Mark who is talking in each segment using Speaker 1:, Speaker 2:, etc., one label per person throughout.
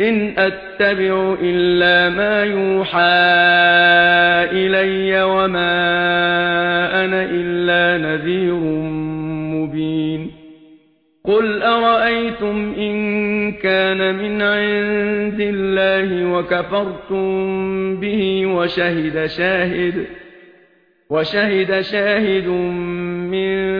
Speaker 1: ان اتبع الا ما يوحى الي وما انا الا نذير مبين قل ارايتم ان كان من عند الله وكفرتم به وشهد شاهد وشهد شاهد من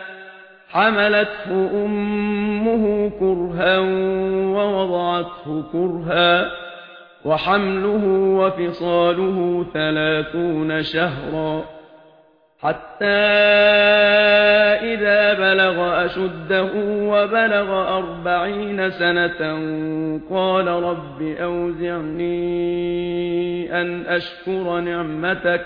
Speaker 1: حملته أمه كرها ووضعته كرها وحمله وفصاله ثلاثون شهرا حتى إذا بلغ أشده وبلغ أربعين سنة قال رب أوزعني أن أشكر نعمتك